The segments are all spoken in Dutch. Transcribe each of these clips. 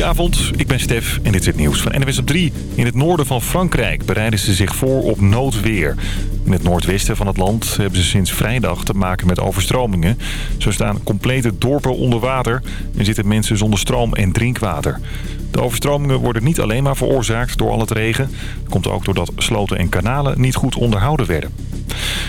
Goedenavond, ik ben Stef en dit is het nieuws van NWS op 3. In het noorden van Frankrijk bereiden ze zich voor op noodweer. In het noordwesten van het land hebben ze sinds vrijdag te maken met overstromingen. Zo staan complete dorpen onder water en zitten mensen zonder stroom en drinkwater. De overstromingen worden niet alleen maar veroorzaakt door al het regen. Het komt ook doordat sloten en kanalen niet goed onderhouden werden.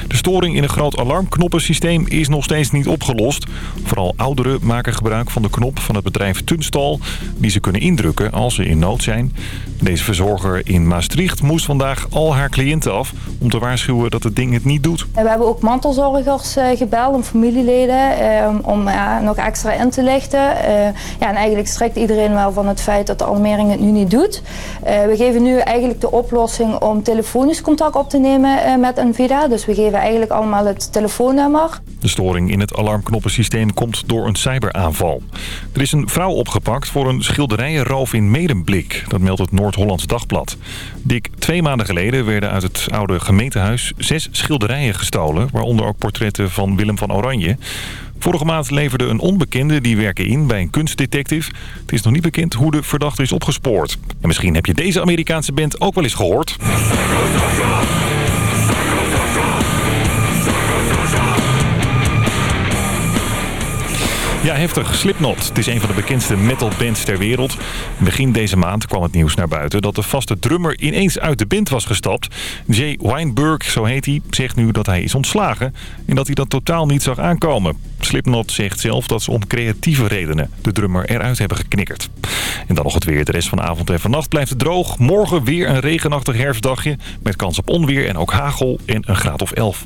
De storing in een groot alarmknoppensysteem is nog steeds niet opgelost. Vooral ouderen maken gebruik van de knop van het bedrijf Tunstal... die ze kunnen indrukken als ze in nood zijn. Deze verzorger in Maastricht moest vandaag al haar cliënten af... om te waarschuwen dat het ding het niet doet. We hebben ook mantelzorgers eh, gebeld om familieleden eh, om nog extra in te lichten. Eh, ja, en eigenlijk strikt iedereen wel van het feit dat de alarmering het nu niet doet. we geven nu eigenlijk de oplossing om telefonisch contact op te nemen met een VIDA. Dus we geven eigenlijk allemaal het telefoonnummer. De storing in het alarmknoppensysteem komt door een cyberaanval. Er is een vrouw opgepakt voor een schilderijenroof in Medemblik. Dat meldt het Noord-Hollands Dagblad. Dik twee maanden geleden werden uit het oude gemeentehuis zes schilderijen gestolen. Waaronder ook portretten van Willem van Oranje. Vorige maand leverde een onbekende die werken in bij een kunstdetective. Het is nog niet bekend hoe de verdachte is opgespoord. En misschien heb je deze Amerikaanse band ook wel eens gehoord. Ja, heftig. Slipknot. Het is een van de bekendste metalbands ter wereld. Begin deze maand kwam het nieuws naar buiten dat de vaste drummer ineens uit de band was gestapt. Jay Weinberg, zo heet hij, zegt nu dat hij is ontslagen en dat hij dat totaal niet zag aankomen. Slipknot zegt zelf dat ze om creatieve redenen de drummer eruit hebben geknikkerd. En dan nog het weer. De rest van de avond en vannacht blijft het droog. Morgen weer een regenachtig herfstdagje met kans op onweer en ook hagel en een graad of 11.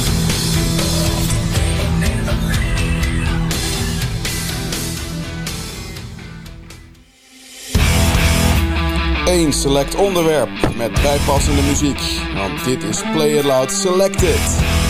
1 select onderwerp met bijpassende muziek. Want dit is Play It Loud Selected.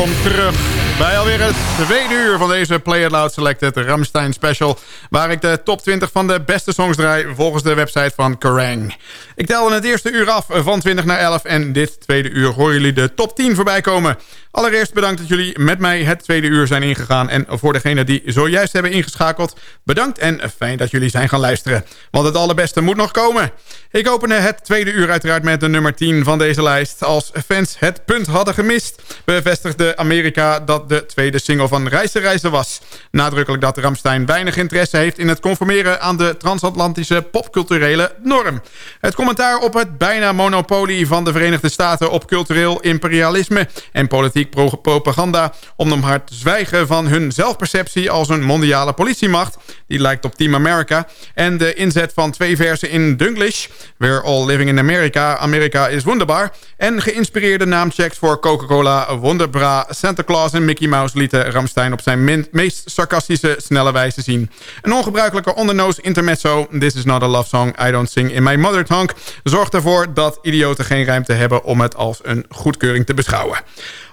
Welkom terug. Bij alweer het tweede uur van deze Play It Loud Selected Ramstein Special... waar ik de top 20 van de beste songs draai volgens de website van Kerrang. Ik telde het eerste uur af van 20 naar 11 en dit tweede uur horen jullie de top 10 voorbij komen. Allereerst bedankt dat jullie met mij het tweede uur zijn ingegaan... en voor degenen die zojuist hebben ingeschakeld, bedankt en fijn dat jullie zijn gaan luisteren. Want het allerbeste moet nog komen. Ik opende het tweede uur uiteraard met de nummer 10 van deze lijst. Als fans het punt hadden gemist, bevestigde Amerika dat de tweede single van Reizen Reizen was. Nadrukkelijk dat Ramstein weinig interesse heeft in het conformeren aan de transatlantische popculturele norm. Het commentaar op het bijna monopolie van de Verenigde Staten op cultureel imperialisme en politiek propaganda, om nog maar te zwijgen van hun zelfperceptie als een mondiale politiemacht, die lijkt op Team America, en de inzet van twee versen in Dunglish, We're All Living in America, Amerika is wonderbaar, en geïnspireerde naamchecks voor Coca-Cola, Wonderbra, Santa Claus en Mickey Mouse lieten Ramstein op zijn meest sarcastische, snelle wijze zien. Een ongebruikelijke ondernose intermezzo, This is not a love song, I don't sing in my mother tongue, zorgt ervoor dat idioten geen ruimte hebben om het als een goedkeuring te beschouwen.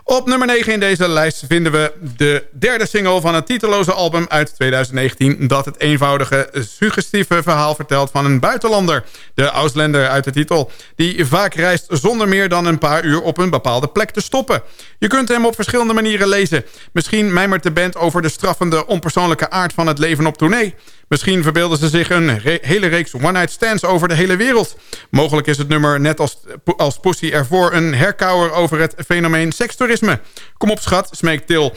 Op nummer 9 in deze lijst vinden we de derde single van het titeloze album uit 2019... dat het eenvoudige, suggestieve verhaal vertelt van een buitenlander. De Ausländer uit de titel. Die vaak reist zonder meer dan een paar uur op een bepaalde plek te stoppen. Je kunt hem op verschillende manieren lezen. Misschien mijmert de band over de straffende, onpersoonlijke aard van het leven op tournee. Misschien verbeelden ze zich een hele reeks one-night stands over de hele wereld. Mogelijk is het nummer net als, als Pussy ervoor een herkauwer over het fenomeen sekstoerisme. Kom op schat, smeekt Til.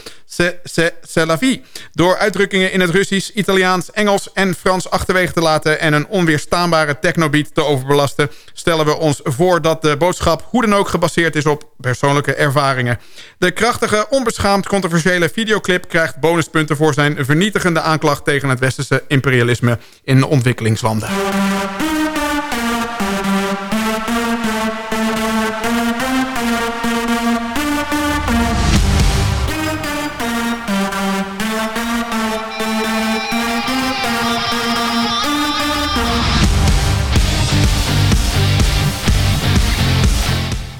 C'est la vie. Door uitdrukkingen in het Russisch, Italiaans, Engels en Frans achterwege te laten... en een onweerstaanbare technobeat te overbelasten... stellen we ons voor dat de boodschap hoe dan ook gebaseerd is op persoonlijke ervaringen. De krachtige, onbeschaamd controversiële videoclip krijgt bonuspunten... voor zijn vernietigende aanklacht tegen het westerse in ontwikkelingslanden.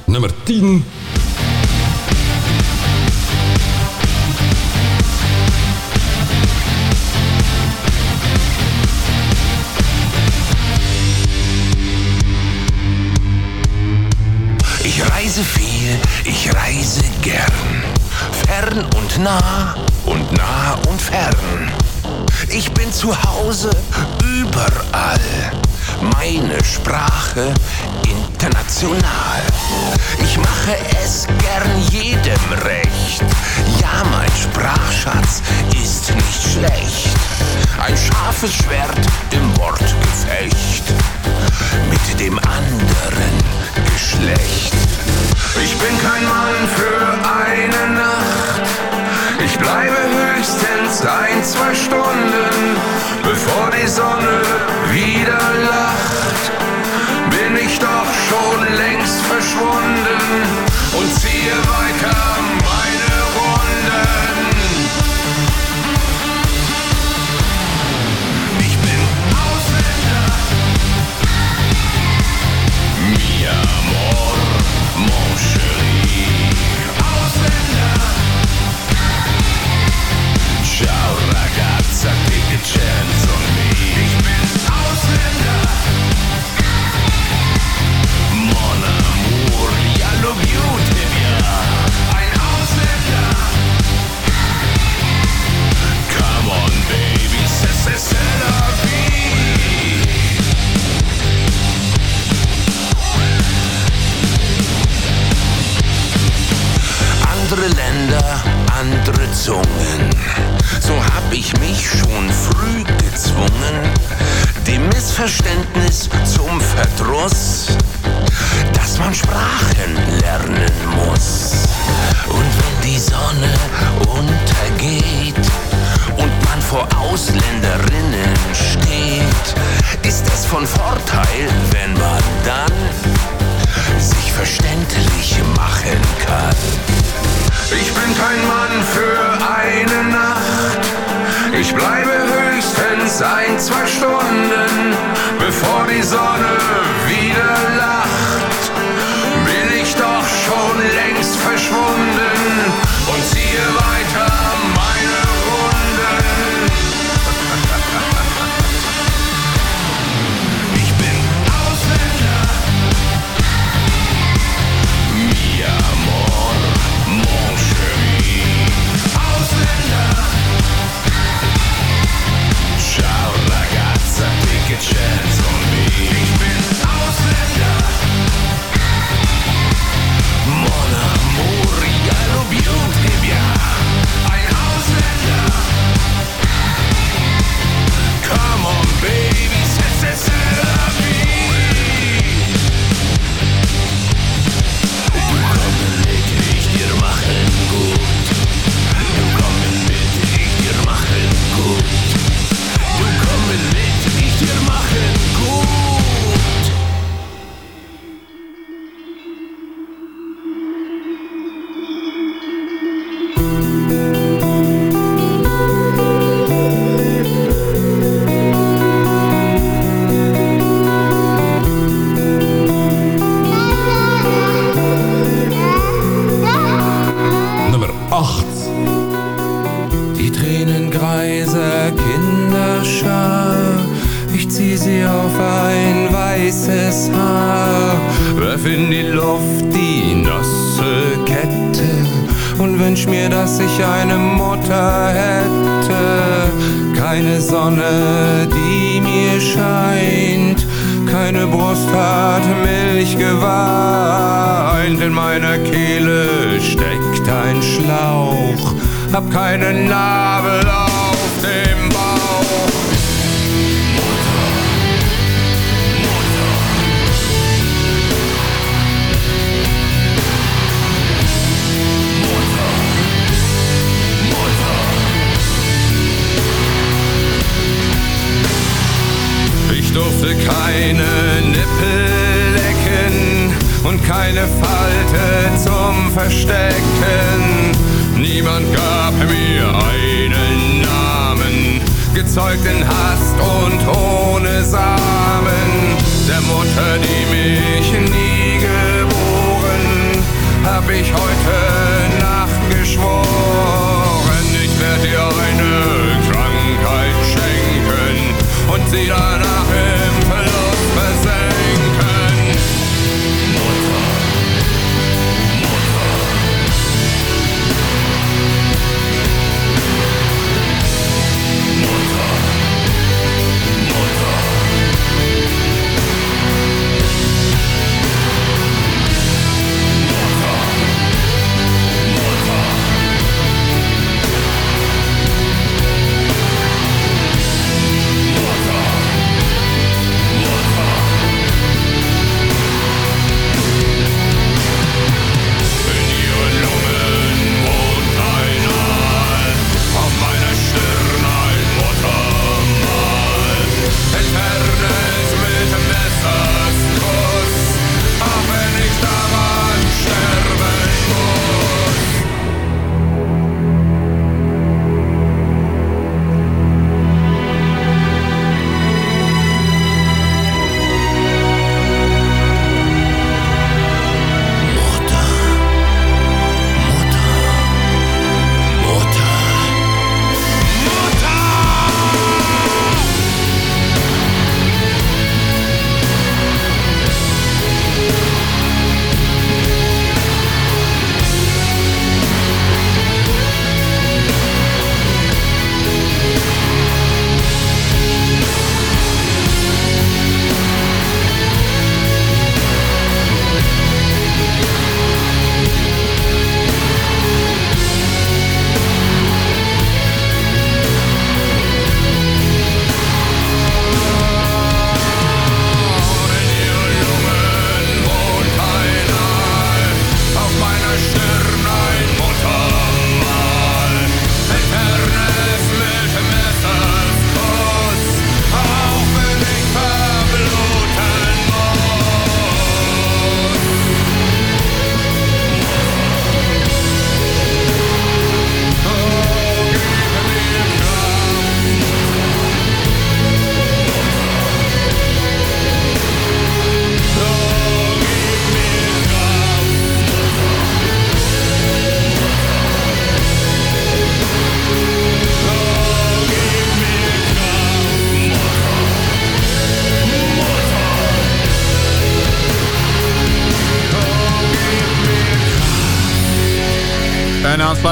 Nummer 10. gern. Fern und nah und nah und fern. Ich bin zu Hause überall. Meine Sprache international. Ich mache es gern jedem recht. Ja, mein Sprachschatz ist nicht schlecht. Ein scharfes Schwert im Wortgefecht mit dem anderen Geschlecht. Ich bin kein Mann für eine Nacht. Ich bleibe höchstens ein, zwei Stunden, bevor die Sonne wieder lacht. Schon längst verschwunden und ziehe Andere Länder, andere Zungen. So hab ich mich schon früh gezwungen, dem Missverständnis zum Verdruss, dass man Sprachen lernen muss. Und wenn die Sonne untergeht und man vor Ausländerinnen steht, ist es von Vorteil, wenn man dann sich verständlich machen kann. Ich bin kein Mann für eine Nacht. Ich bleibe höchstens ein, zwei Stunden, bevor die Sonne wieder lacht. Bin ich doch schon längst verschwunden Die baby. Eine Mutter hätte. Keine Sonne, die mir scheint, keine Brust hat Milch geweint. In meiner Kehle steckt ein Schlauch, hab keinen Nabel Durfte keine Nippel lecken und keine Falte zum Verstecken. Niemand gab mir einen Namen, gezeugt in Hast und ohne Samen. Der Mutter, die mich nie geboren, hab ich heute Nacht geschworen. Ich werde dir eine Krankheit schenken und sie danach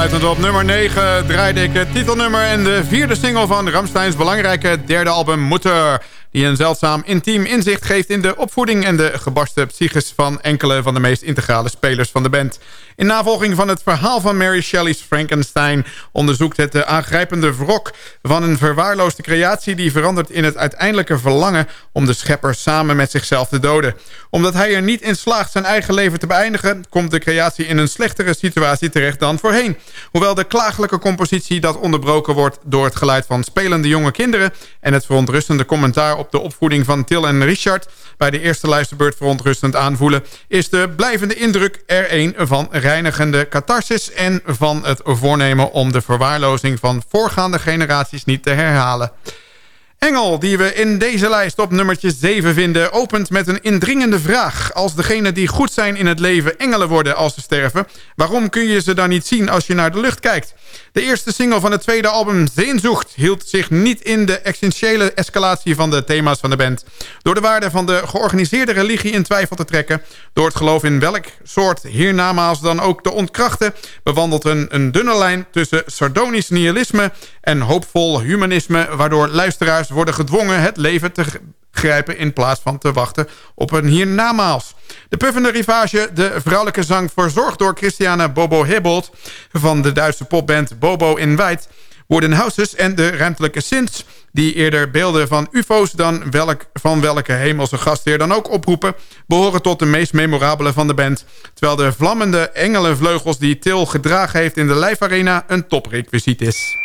Op nummer 9 draaide ik het titelnummer en de vierde single van Ramsteins belangrijke derde album Mutter. Die een zeldzaam intiem inzicht geeft in de opvoeding en de gebarsten psyches van enkele van de meest integrale spelers van de band. In navolging van het verhaal van Mary Shelley's Frankenstein onderzoekt het de aangrijpende wrok van een verwaarloosde creatie die verandert in het uiteindelijke verlangen om de schepper samen met zichzelf te doden. Omdat hij er niet in slaagt zijn eigen leven te beëindigen, komt de creatie in een slechtere situatie terecht dan voorheen. Hoewel de klagelijke compositie dat onderbroken wordt door het geluid van spelende jonge kinderen en het verontrustende commentaar op de opvoeding van Til en Richard bij de eerste luisterbeurt verontrustend aanvoelen, is de blijvende indruk er een van reinigende catharsis en van het voornemen om de verwaarlozing van voorgaande generaties niet te herhalen. Engel, die we in deze lijst op nummertje 7 vinden... opent met een indringende vraag. Als degenen die goed zijn in het leven engelen worden als ze sterven... waarom kun je ze dan niet zien als je naar de lucht kijkt? De eerste single van het tweede album, Zeenzoekt... hield zich niet in de essentiële escalatie van de thema's van de band. Door de waarde van de georganiseerde religie in twijfel te trekken... door het geloof in welk soort hiernamaals dan ook te ontkrachten... bewandelt een, een dunne lijn tussen sardonisch nihilisme... en hoopvol humanisme... waardoor luisteraars worden gedwongen het leven te grijpen... in plaats van te wachten op een hiernamaals. De puffende rivage, de vrouwelijke zang... verzorgd door Christiane Bobo Hebold... van de Duitse popband Bobo in Wijd... Wooden Houses en de ruimtelijke synths... die eerder beelden van ufo's dan welk, van welke hemelse gastheer dan ook oproepen... behoren tot de meest memorabele van de band... terwijl de vlammende engelenvleugels die Til gedragen heeft in de Live Arena... een toprequisiet is.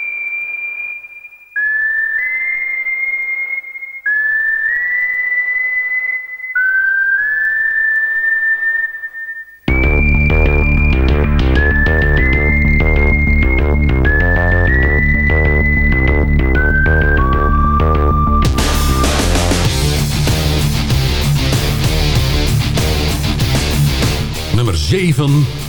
Nummer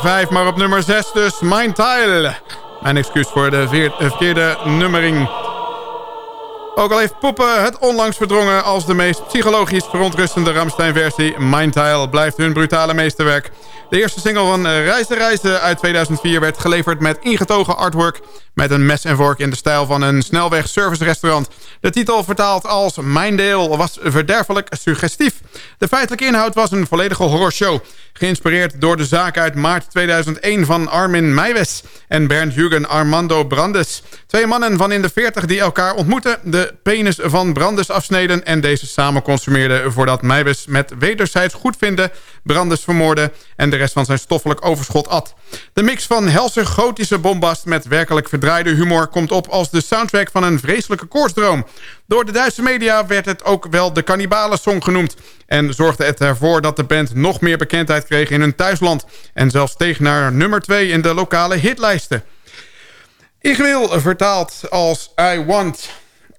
5, maar op nummer 6 dus. Mijn Tile. Mijn excuus voor de eh, verkeerde nummering. Ook al heeft Poppen het onlangs verdrongen als de meest psychologisch verontrustende Ramstein-versie... Mindtile blijft hun brutale meesterwerk. De eerste single van eh, Reizen Reizen uit 2004 werd geleverd met ingetogen artwork... met een mes en vork in de stijl van een snelweg service-restaurant. De titel vertaald als Mijn deel was verderfelijk suggestief. De feitelijke inhoud was een volledige horrorshow... geïnspireerd door de zaak uit maart 2001 van Armin Meijwes... en Bernd Jürgen Armando Brandes. Twee mannen van in de 40 die elkaar ontmoeten... de penis van Brandes afsneden en deze samen consumeerden... voordat Meijwes met wederzijds goedvinden Brandes vermoorde... en de rest van zijn stoffelijk overschot at. De mix van helse gotische bombast met werkelijk verdraaide humor... komt op als de soundtrack van een vreselijke koortsdroom. Door de Duitse media werd het ook wel de Cannibalen-song genoemd... en zorgde het ervoor dat de band nog meer bekendheid kreeg in hun thuisland... en zelfs steeg naar nummer 2 in de lokale hitlijsten. Ik wil vertaald als I want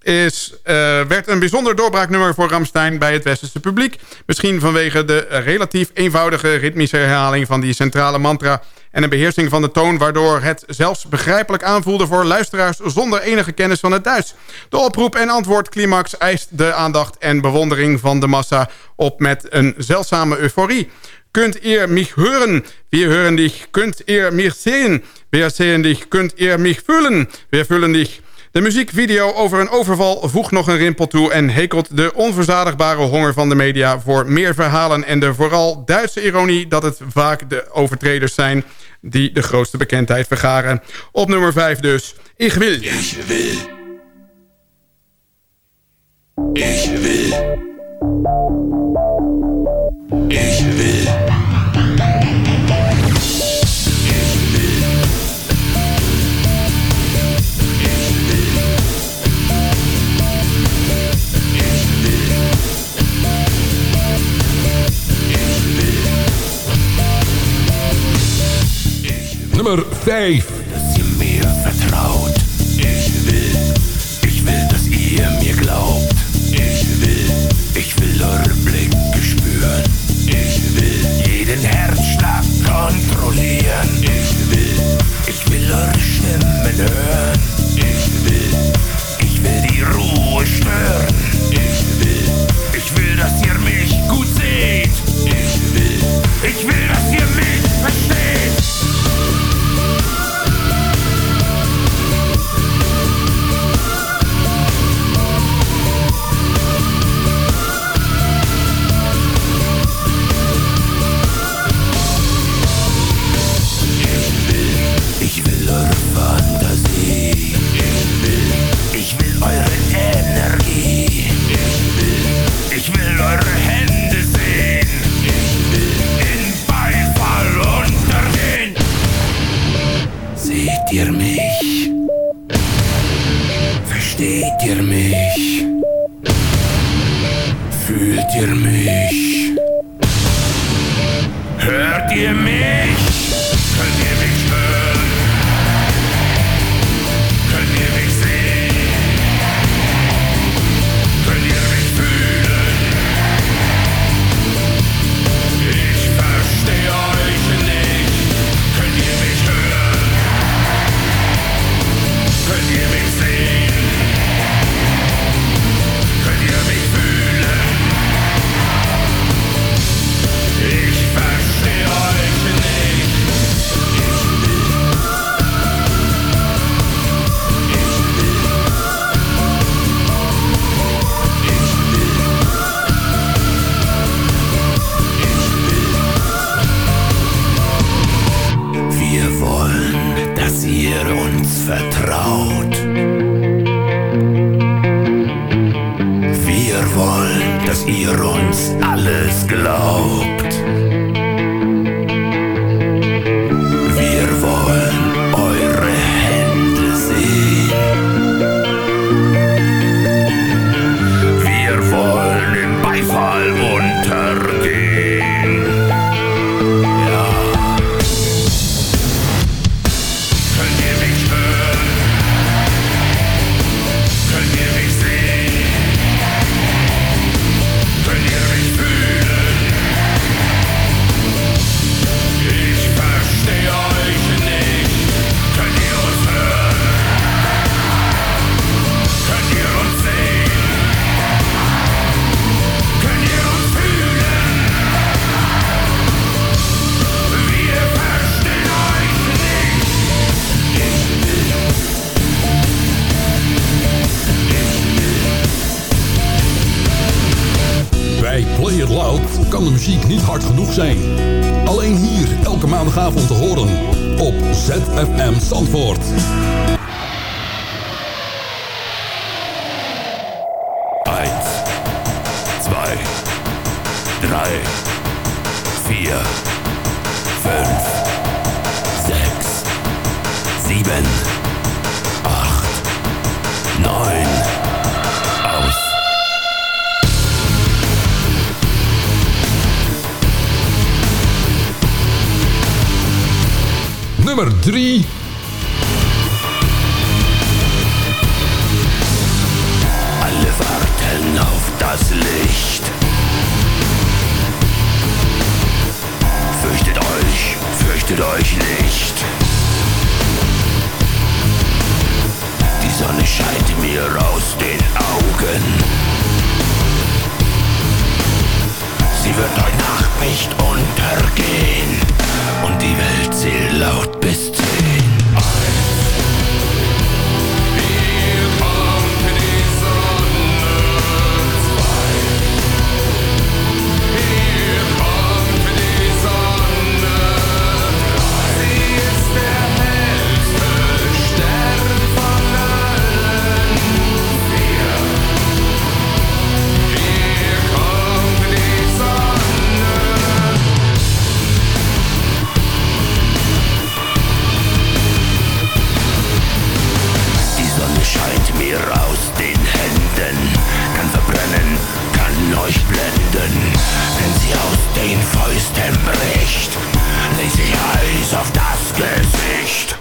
is, eh, werd een bijzonder doorbraaknummer voor Ramstein bij het westerse publiek. Misschien vanwege de relatief eenvoudige ritmische herhaling van die centrale mantra... en een beheersing van de toon... waardoor het zelfs begrijpelijk aanvoelde voor luisteraars... zonder enige kennis van het Duits. De oproep en antwoord climax eist de aandacht en bewondering van de massa... op met een zeldzame euforie. Kunt ihr mich hören? Wir hören dich. Kunt ihr mich sehen? Wir sehen dich. Kunt ihr mich fühlen? Wir fühlen dich. De muziekvideo over een overval voegt nog een rimpel toe... en hekelt de onverzadigbare honger van de media voor meer verhalen... en de vooral Duitse ironie dat het vaak de overtreders zijn... die de grootste bekendheid vergaren. Op nummer 5 dus. Ik wil. Will. Ich will. Ich Nummer 5. dass ihr mir vertraut. Ich will, ich will, dass ihr mir glaubt. Ich will, ich will eure Blicke spüren. Ich will jeden Herzschlag kontrollieren. Ich will, ich will eure Stimmen hören. Euch nicht. Die Sonne scheint mir aus den Augen. Sie wird heute Nacht nicht untergehen und die Welt zählt laut bis zehn. Podcast.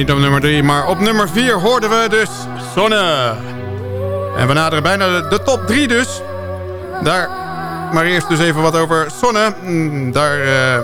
Niet op nummer 3, maar op nummer 4 hoorden we dus Zonne. En we naderen bijna de, top 3 dus. Daar, maar eerst dus even wat over Zonne. Mm, Daar, eh,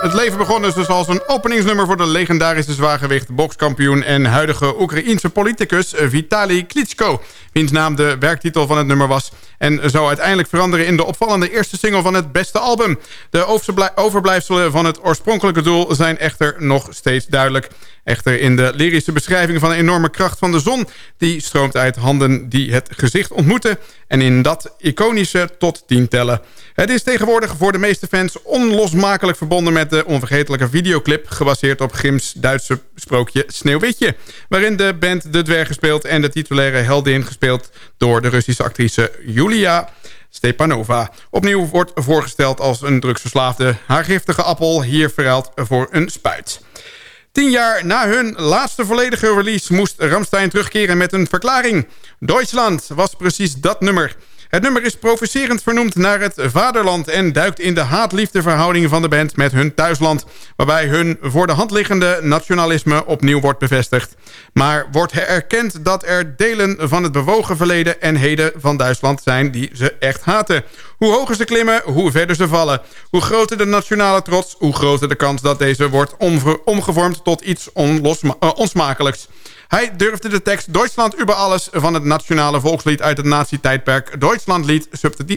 het leven begon dus, dus als een openingsnummer voor de legendarische zwaargewicht bokskampioen en huidige Oekraïense politicus Vitali Klitschko. Wiens naam de werktitel van het nummer was. En zou uiteindelijk veranderen in de opvallende eerste single van het beste album. De overblij- overblijfselen van het oorspronkelijke doel zijn echter nog steeds duidelijk. Echter in de lyrische beschrijving van de enorme kracht van de zon... die stroomt uit handen die het gezicht ontmoeten... en in dat iconische tot tien tellen. Het is tegenwoordig voor de meeste fans onlosmakelijk verbonden... met de onvergetelijke videoclip... gebaseerd op Grims Duitse sprookje Sneeuwwitje... waarin de band De Dwergen speelt... en de titulaire heldin gespeeld door de Russische actrice Julia... Stepanova. Opnieuw wordt voorgesteld als een drugsverslaafde. Haar giftige appel hier verruild voor een spuit. Tien jaar na hun laatste volledige release moest Ramstein terugkeren met een verklaring. Deutschland was precies dat nummer. Het nummer is provocerend vernoemd naar het vaderland... en duikt in de haat-liefde van de band met hun thuisland... waarbij hun voor de hand liggende nationalisme opnieuw wordt bevestigd. Maar wordt erkend dat er delen van het bewogen verleden en heden van Duitsland zijn... die ze echt haten. Hoe hoger ze klimmen, hoe verder ze vallen. Hoe groter de nationale trots, hoe groter de kans dat deze wordt omgevormd tot iets onlosma uh, onsmakelijks. Hij durfde de tekst Duitsland über alles van het nationale volkslied uit het nazi-tijdperk Duitslandlied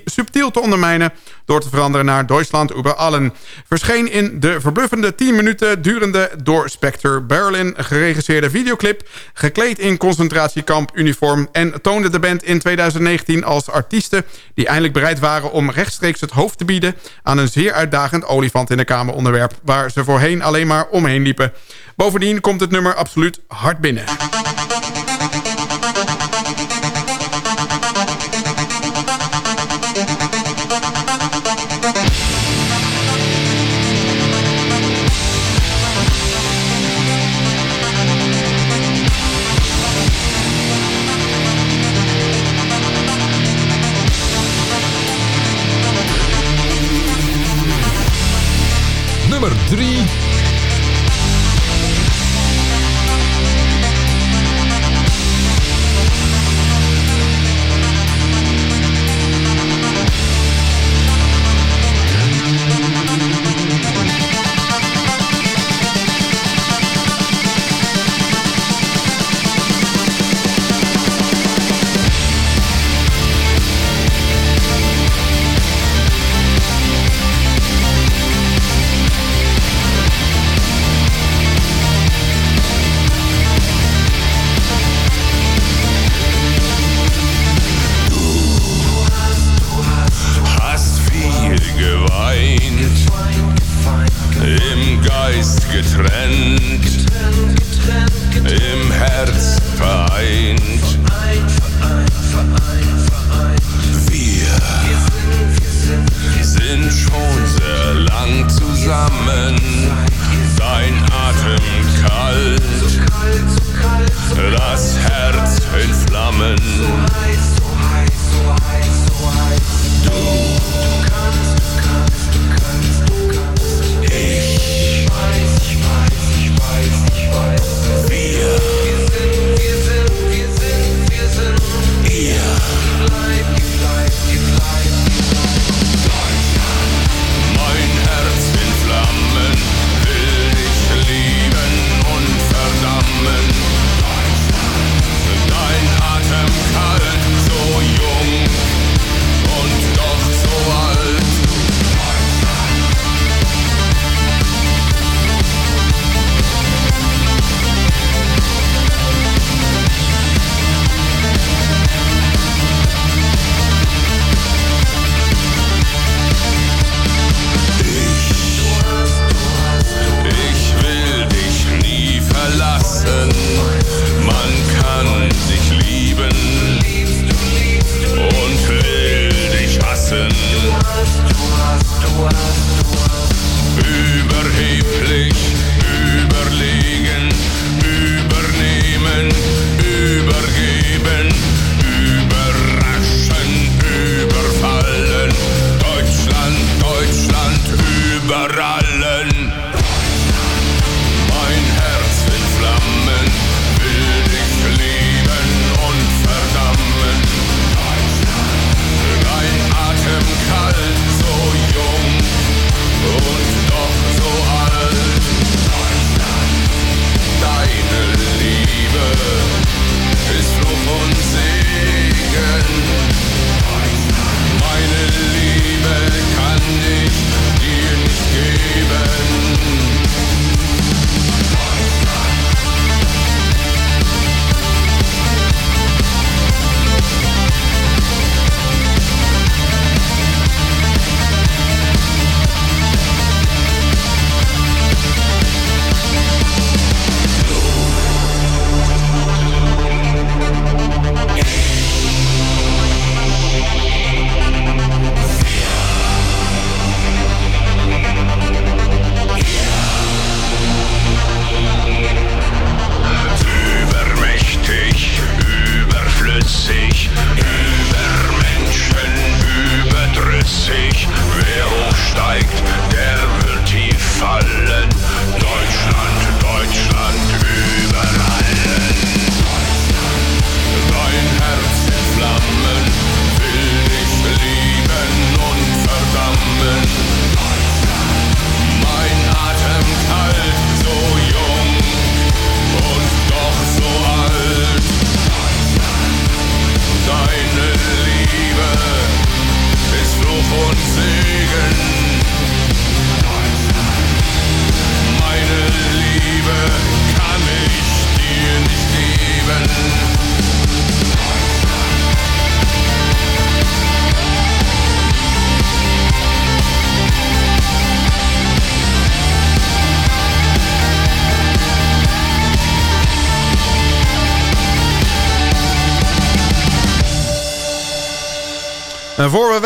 subtiel te ondermijnen door te veranderen naar Duitsland über allen. Verscheen in de verbluffende 10 minuten durende door Spectre Berlin geregisseerde videoclip, gekleed in concentratiekamp uniform en toonde de band in 2019 als artiesten die eindelijk bereid waren om rechtstreeks het hoofd te bieden aan een zeer uitdagend olifant in de kamer onderwerp waar ze voorheen alleen maar omheen liepen. Bovendien komt het nummer absoluut hard binnen.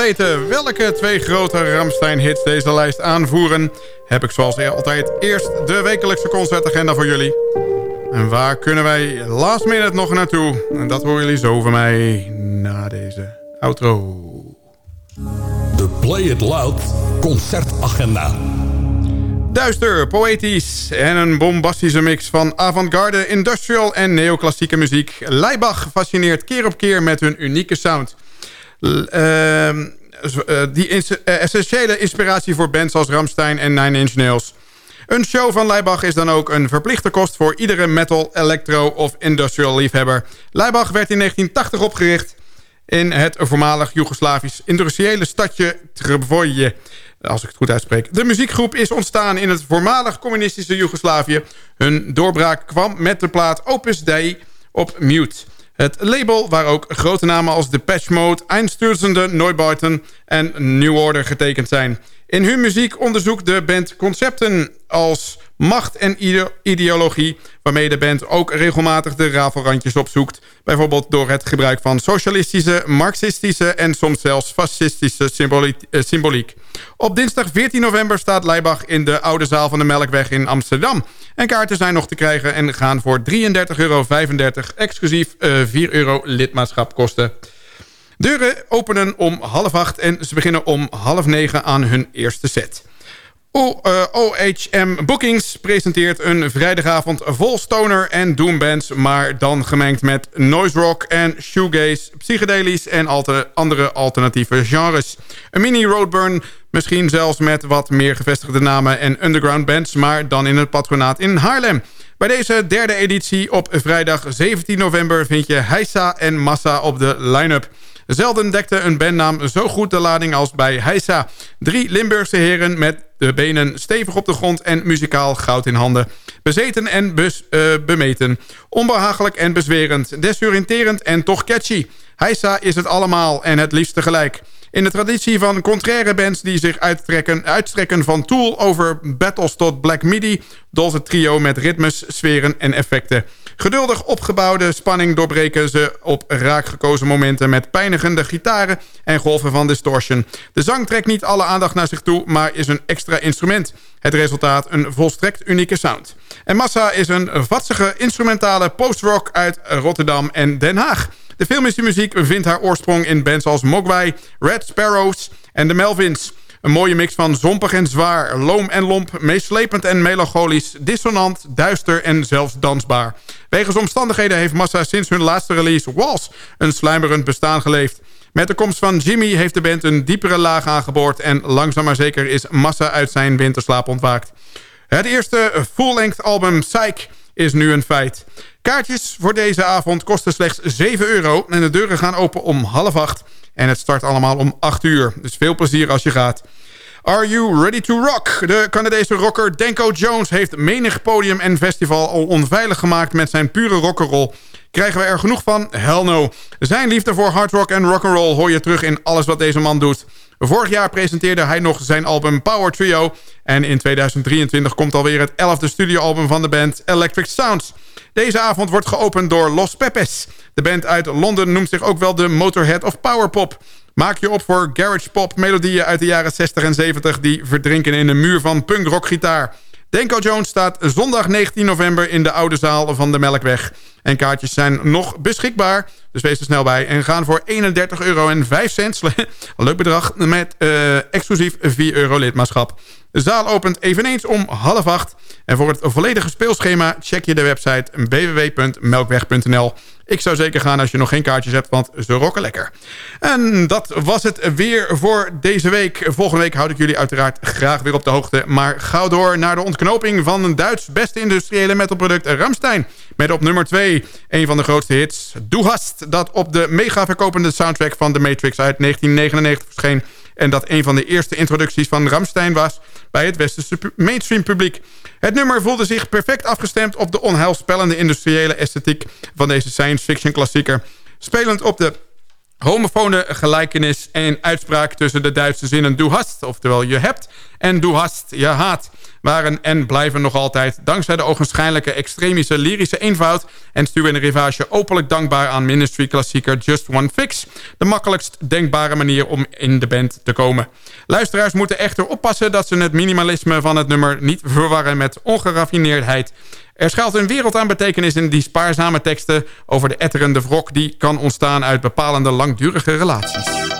Weten welke twee grote Ramstein-hits deze lijst aanvoeren... heb ik zoals altijd eerst de wekelijkse concertagenda voor jullie. En waar kunnen wij last minute nog naartoe? En dat horen jullie zo van mij na deze outro. De Play It Loud concertagenda. Duister, poëtisch en een bombastische mix van avant-garde, industrial en neoclassieke muziek. Leibach fascineert keer op keer met hun unieke sound. Ehm, eh, die eh, essentiële inspiratie voor bands als Ramstein en Nine Inch Nails. Een show van Leibach is dan ook een verplichte kost voor iedere metal, electro of industrial liefhebber. Leibach werd in 1980 opgericht in het voormalig Joegoslavisch industriële stadje Treboje. Als ik het goed uitspreek. De muziekgroep is ontstaan in het voormalig communistische Joegoslavië. Hun doorbraak kwam met de plaat Opus Dei op Mute. Het label waar ook grote namen als Depeche Mode, Einstürzende Neubauten en New Order getekend zijn. In hun muziek onderzoekt de band concepten als macht en ide- ideologie... waarmee de band ook regelmatig de rafelrandjes opzoekt. Bijvoorbeeld door het gebruik van socialistische, marxistische... en soms zelfs fascistische symboliek. eh, symboliek. Op dinsdag 14 november staat Leibach in de Oude Zaal van de Melkweg in Amsterdam. En kaarten zijn nog te krijgen en gaan voor 33,35 euro... exclusief eh, 4 euro lidmaatschap kosten. Deuren openen om half acht en ze beginnen om half negen aan hun eerste set. O, eh, OHM Bookings presenteert een vrijdagavond vol stoner en doombands... maar dan gemengd met noise rock en shoegaze, psychedelisch... en andere alternatieve genres. Een mini-roadburn, misschien zelfs met wat meer gevestigde namen... en underground bands, maar dan in het patronaat in Haarlem. Bij deze derde editie op vrijdag 17 november... vind je Heisa en Massa op de line-up... Zelden dekte een bandnaam zo goed de lading als bij Heisa. Drie Limburgse heren met de benen stevig op de grond en muzikaal goud in handen. Bezeten en eh, bemeten. Onbehagelijk en bezwerend. Desoriënterend en toch catchy. Heisa is het allemaal en het liefst tegelijk. In de traditie van contraire bands die zich uittrekken, uitstrekken van Tool over battles tot Black Midi... dolt het trio met ritmes, sferen en effecten. Geduldig opgebouwde spanning doorbreken ze op raak gekozen momenten... met pijnigende gitaren en golven van distortion. De zang trekt niet alle aandacht naar zich toe, maar is een extra instrument. Het resultaat een volstrekt unieke sound. En Massa is een vatsige instrumentale post-rock uit Rotterdam en Den Haag. De filmische muziek vindt haar oorsprong in bands als Mogwai, Red Sparrows en de Melvins. Een mooie mix van zompig en zwaar, loom en lomp, meeslepend en melancholisch, dissonant, duister en zelfs dansbaar. Wegens omstandigheden heeft Massa sinds hun laatste release Walls een sluimerend bestaan geleefd. Met de komst van Jimmy heeft de band een diepere laag aangeboord... en langzaam maar zeker is Massa uit zijn winterslaap ontwaakt. Het eerste full-length album Psych is nu een feit. Kaartjes voor deze avond kosten slechts 7 euro... en de deuren gaan open om half acht. En het start allemaal om 8 uur. Dus veel plezier als je gaat. Are You Ready to Rock? De Canadese rocker Denko Jones heeft menig podium en festival al onveilig gemaakt met zijn pure rock'n'roll. Krijgen we er genoeg van? Hell no. Zijn liefde voor hard rock en rock'n'roll hoor je terug in alles wat deze man doet. Vorig jaar presenteerde hij nog zijn album Power Trio. En in 2023 komt alweer het 11e studioalbum van de band Electric Sounds. Deze avond wordt geopend door Los Pepes. De band uit Londen noemt zich ook wel de Motorhead of Powerpop. Maak je op voor garage pop melodieën uit de jaren 60 en 70... die verdrinken in een muur van punkrockgitaar. Denko Jones staat zondag 19 november in de oude zaal van de Melkweg. En kaartjes zijn nog beschikbaar, dus wees er snel bij. En gaan voor 31 euro en 5 cent, een leuk bedrag, met eh, exclusief 4 euro lidmaatschap. De zaal opent eveneens om half acht. En voor het volledige speelschema check je de website www.melkweg.nl. Ik zou zeker gaan als je nog geen kaartjes hebt, want ze rocken lekker. En dat was het weer voor deze week. Volgende week houd ik jullie uiteraard graag weer op de hoogte. Maar gauw door naar de ontknoping van een Duits beste industriële metalproduct Ramstein. Met op nummer 2 een van de grootste hits, Du Hast, dat op de mega verkopende soundtrack van The Matrix uit 1999 verscheen en dat een van de eerste introducties van Ramstein was bij het westerse mainstream publiek. Het nummer voelde zich perfect afgestemd op de onheilspellende industriële esthetiek van deze science fiction klassieker. Spelend op de homofone gelijkenis en uitspraak tussen de Duitse zinnen du hast, oftewel je hebt, en du hast, je haat, waren en blijven nog altijd, dankzij de ogenschijnlijke extremische lyrische eenvoud en Stu en Rivage openlijk dankbaar aan Ministry-klassieker Just One Fix, de makkelijkst denkbare manier om in de band te komen. Luisteraars moeten echter oppassen dat ze het minimalisme van het nummer niet verwarren met ongeraffineerdheid. Er schuilt een wereld aan betekenis in die spaarzame teksten... over de etterende wrok die kan ontstaan uit bepalende langdurige relaties.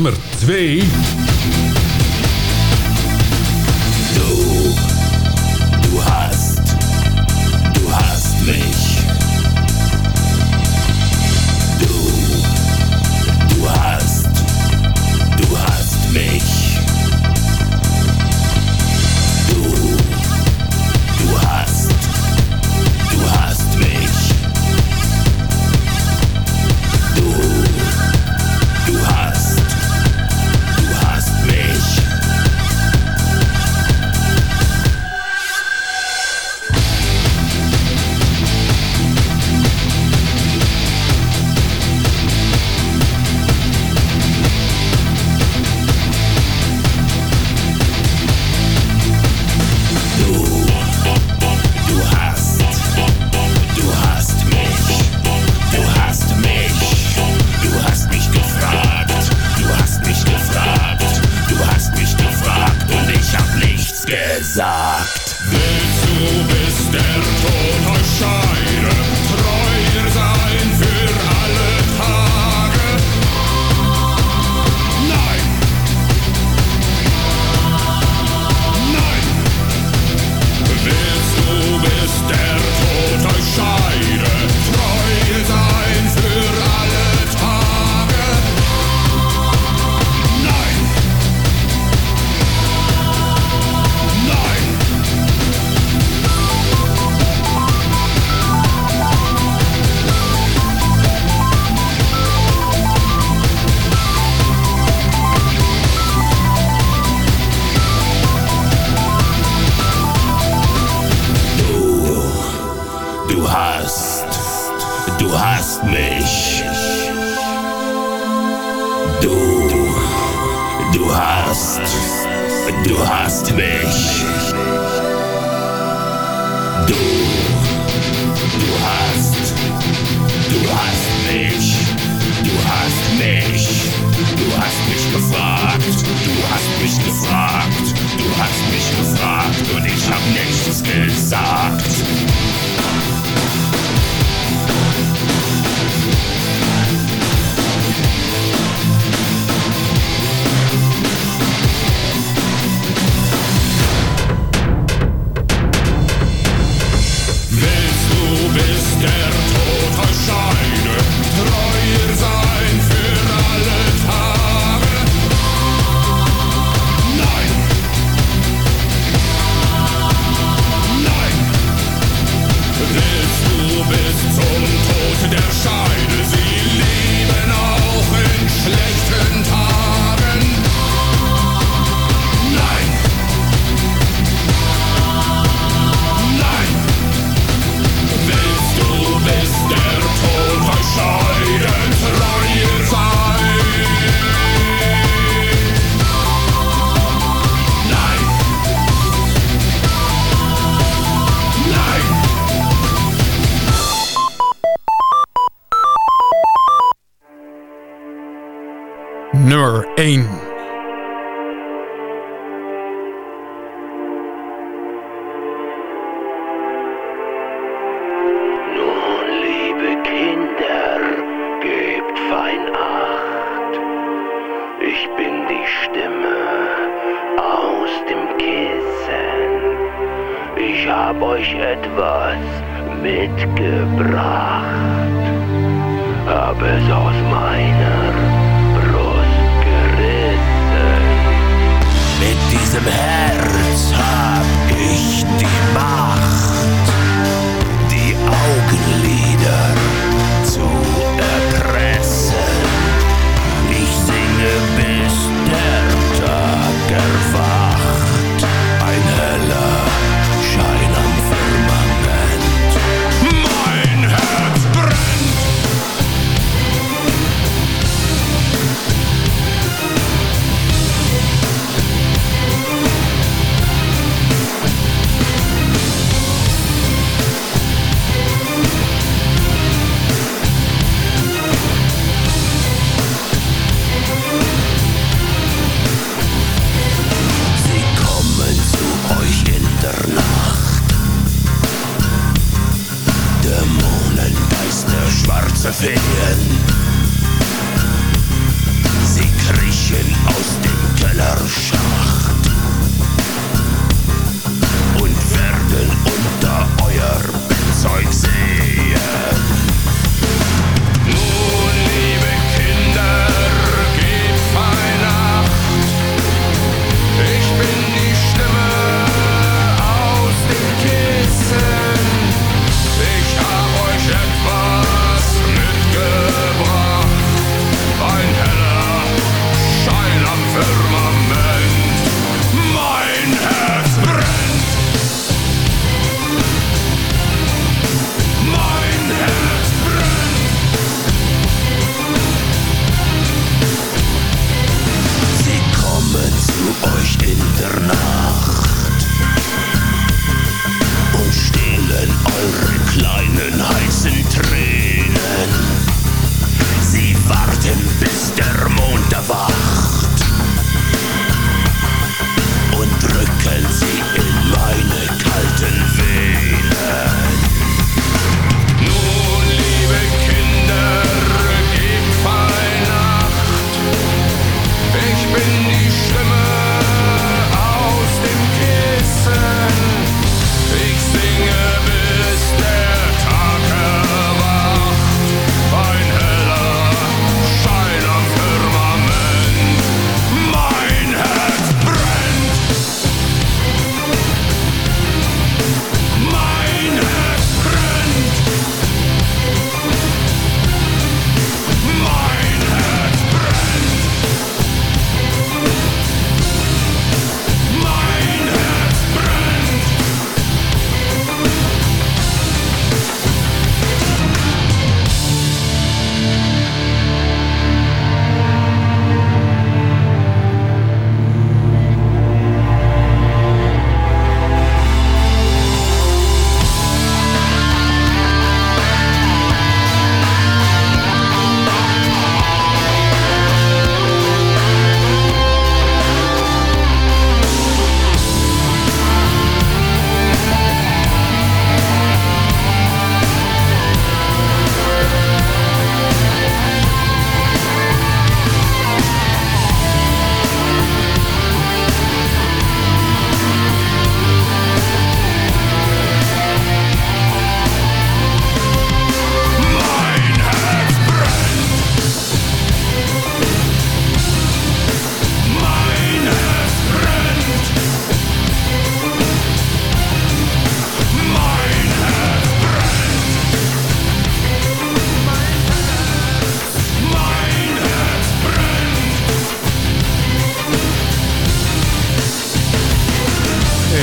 Nummer 2. 1.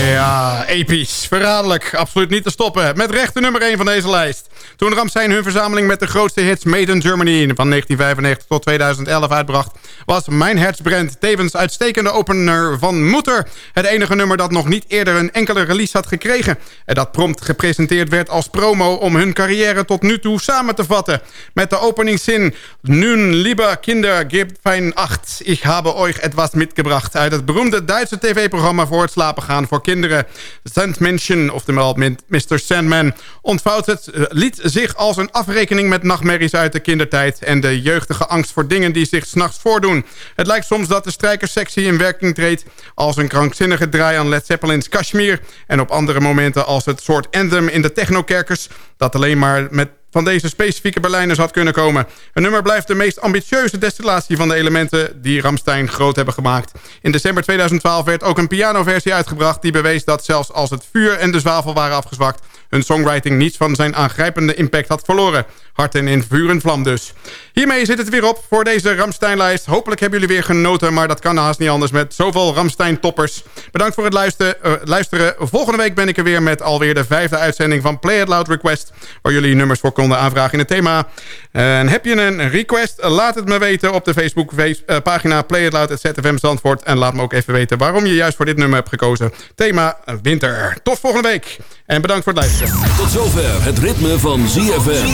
Ja, episch, verraderlijk, absoluut niet te stoppen. Met rechte nummer 1 van deze lijst. Toen Ramstein hun verzameling met de grootste hits Made in Germany van 1995 tot 2011 uitbracht... was Mijn Herz brennt tevens uitstekende opener van Moeder. Het enige nummer dat nog niet eerder een enkele release had gekregen. En dat prompt gepresenteerd werd als promo om hun carrière tot nu toe samen te vatten. Met de openingszin... Nun, lieber Kinder, gebt fein acht. Ich habe euch etwas mitgebracht. Uit het beroemde Duitse tv-programma voor het slapen gaan voor kinderen Almere. Sandmansion, oftewel Mr. Sandman, ontvouwt het eh, lied zich als een afrekening met nachtmerries uit de kindertijd... en de jeugdige angst voor dingen die zich s'nachts voordoen. Het lijkt soms dat de strijkerssectie in werking treedt... als een krankzinnige draai aan Led Zeppelin's Kashmir... en op andere momenten als het soort anthem in de technokerkers... dat alleen maar met van deze specifieke Berlijners had kunnen komen. Een nummer blijft de meest ambitieuze destillatie van de elementen die Ramstein groot hebben gemaakt. In december 2012 werd ook een pianoversie uitgebracht die bewees dat zelfs als het vuur en de zwavel waren afgezwakt hun songwriting niets van zijn aangrijpende impact had verloren. Hart en in vuur en vlam dus. Hiermee zit het weer op voor deze Ramstein-lijst. Hopelijk hebben jullie weer genoten, maar dat kan haast niet anders met zoveel Ramstein-toppers. Bedankt voor het luisteren, uh, luisteren. Volgende week ben ik er weer met alweer de vijfde uitzending van Play It Loud Request... waar jullie nummers voor konden aanvragen in het thema. En heb je een request? Laat het me weten op de Facebook-pagina Play It Loud ZFM Zandvoort. En laat me ook even weten waarom je juist voor dit nummer hebt gekozen. Thema winter. Tot volgende week. En bedankt voor het luisteren. Tot zover het ritme van ZFM.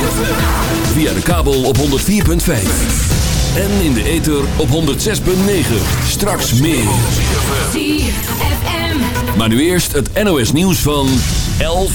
Via de kabel op 104.5. En in de ether op 106.9. Straks meer. Maar nu eerst het NOS nieuws van 11